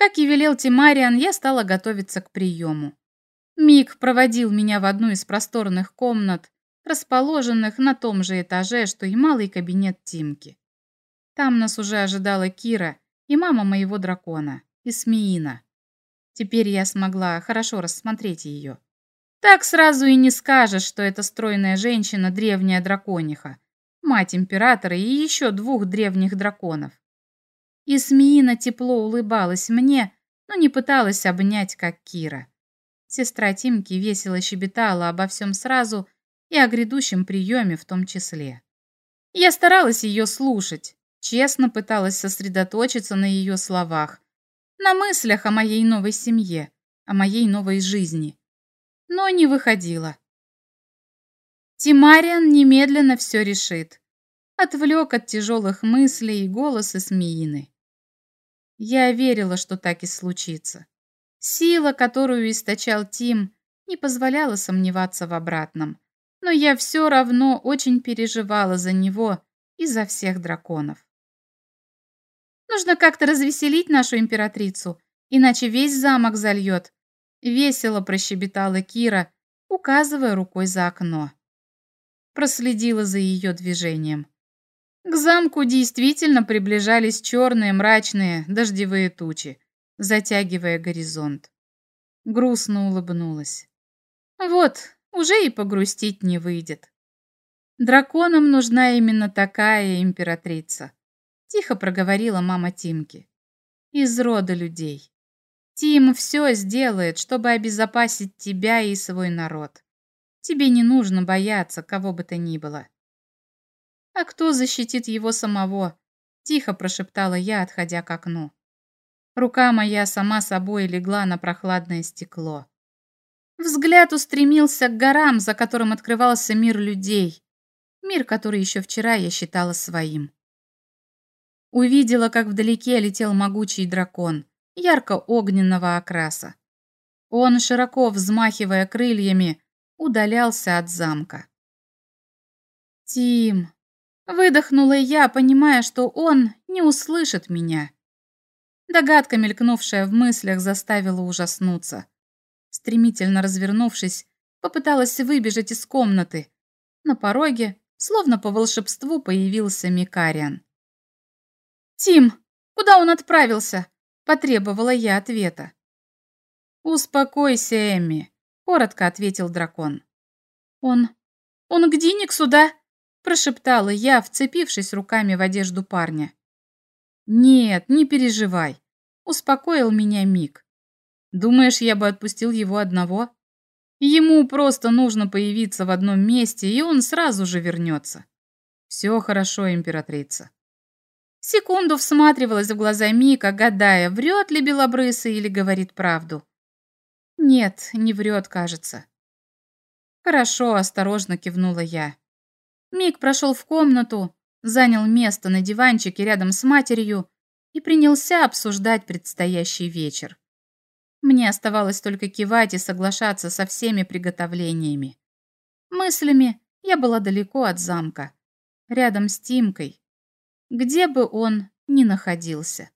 Как и велел Тимариан, я стала готовиться к приему. Мик проводил меня в одну из просторных комнат, расположенных на том же этаже, что и малый кабинет Тимки. Там нас уже ожидала Кира и мама моего дракона, Исмеина. Теперь я смогла хорошо рассмотреть ее. Так сразу и не скажешь, что эта стройная женщина древняя дракониха, мать императора и еще двух древних драконов. Исмеина тепло улыбалась мне, но не пыталась обнять, как Кира. Сестра Тимки весело щебетала обо всем сразу и о грядущем приеме в том числе. Я старалась ее слушать, честно пыталась сосредоточиться на ее словах, на мыслях о моей новой семье, о моей новой жизни. Но не выходила. Тимариан немедленно все решит. Отвлек от тяжелых мыслей голос Эсмеины. Я верила, что так и случится. Сила, которую источал Тим, не позволяла сомневаться в обратном. Но я все равно очень переживала за него и за всех драконов. Нужно как-то развеселить нашу императрицу, иначе весь замок зальет. Весело прощебетала Кира, указывая рукой за окно. Проследила за ее движением. К замку действительно приближались черные мрачные дождевые тучи затягивая горизонт. Грустно улыбнулась. Вот, уже и погрустить не выйдет. Драконам нужна именно такая императрица, тихо проговорила мама Тимки. Из рода людей. Тим все сделает, чтобы обезопасить тебя и свой народ. Тебе не нужно бояться кого бы то ни было. А кто защитит его самого? Тихо прошептала я, отходя к окну. Рука моя сама собой легла на прохладное стекло. Взгляд устремился к горам, за которым открывался мир людей. Мир, который еще вчера я считала своим. Увидела, как вдалеке летел могучий дракон, ярко-огненного окраса. Он, широко взмахивая крыльями, удалялся от замка. «Тим!» — выдохнула я, понимая, что он не услышит меня. Догадка, мелькнувшая в мыслях, заставила ужаснуться. Стремительно развернувшись, попыталась выбежать из комнаты. На пороге, словно по волшебству, появился Микариан. «Тим, куда он отправился?» – потребовала я ответа. «Успокойся, Эмми», – коротко ответил дракон. «Он... он к Диниксу, да?» – прошептала я, вцепившись руками в одежду парня. «Нет, не переживай», — успокоил меня Мик. «Думаешь, я бы отпустил его одного? Ему просто нужно появиться в одном месте, и он сразу же вернется. Все хорошо, императрица». Секунду всматривалась в глаза Мика, гадая, врет ли Белобрысый или говорит правду. Нет, не врет, кажется. Хорошо, осторожно кивнула я. Мик прошел в комнату, занял место на диванчике рядом с матерью и принялся обсуждать предстоящий вечер. Мне оставалось только кивать и соглашаться со всеми приготовлениями. Мыслями я была далеко от замка, рядом с Тимкой, где бы он ни находился.